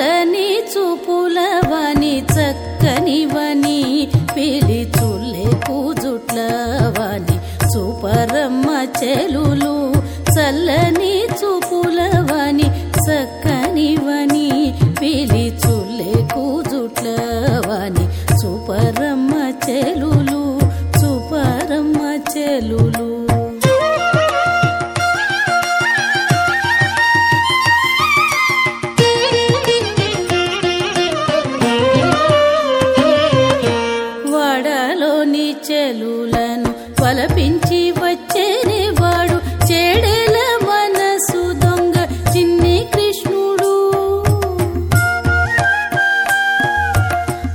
చల్లని చూపులవని చక్కనివని పిలి చుల్లే కూజుట్లవని సూపరమ్మ చెలులు చల్లని చూపులవని చక్కనివని పిలి చుల్లే కూజుట్లవని సూపరమ్మ చెలులు పలపించి వచ్చేనే వాడు. చెడేల మనసు దొంగ చిన్ని కృష్ణుడు.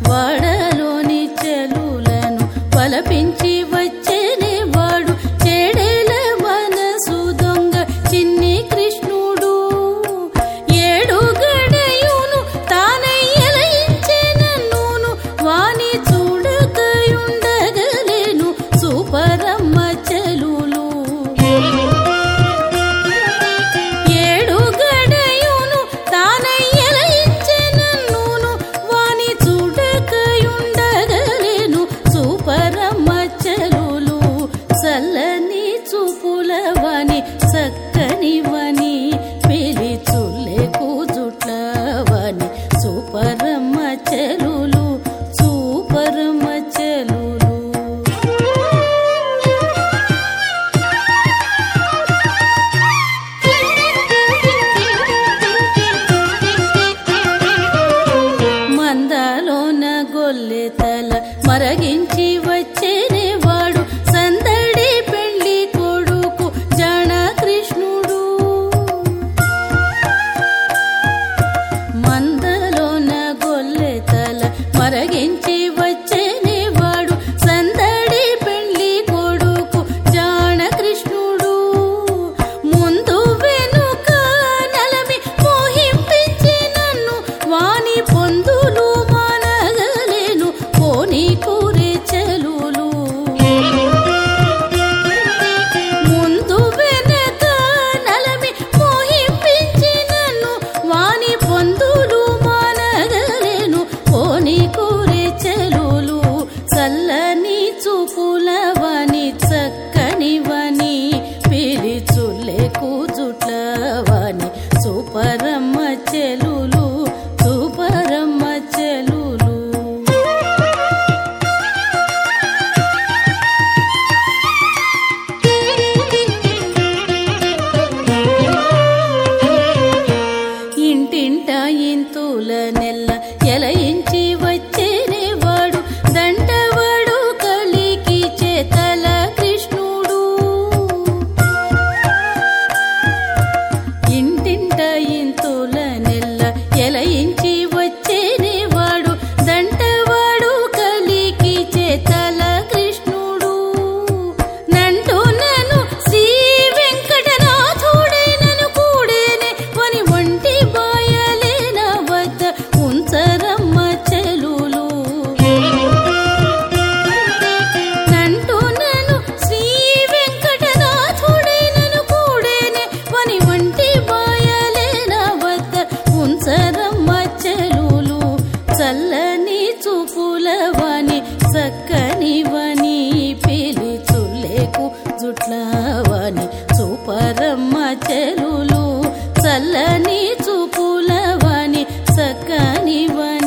వాడలోని చెలులను పలపించి చూపులవని చక్కనివని 你问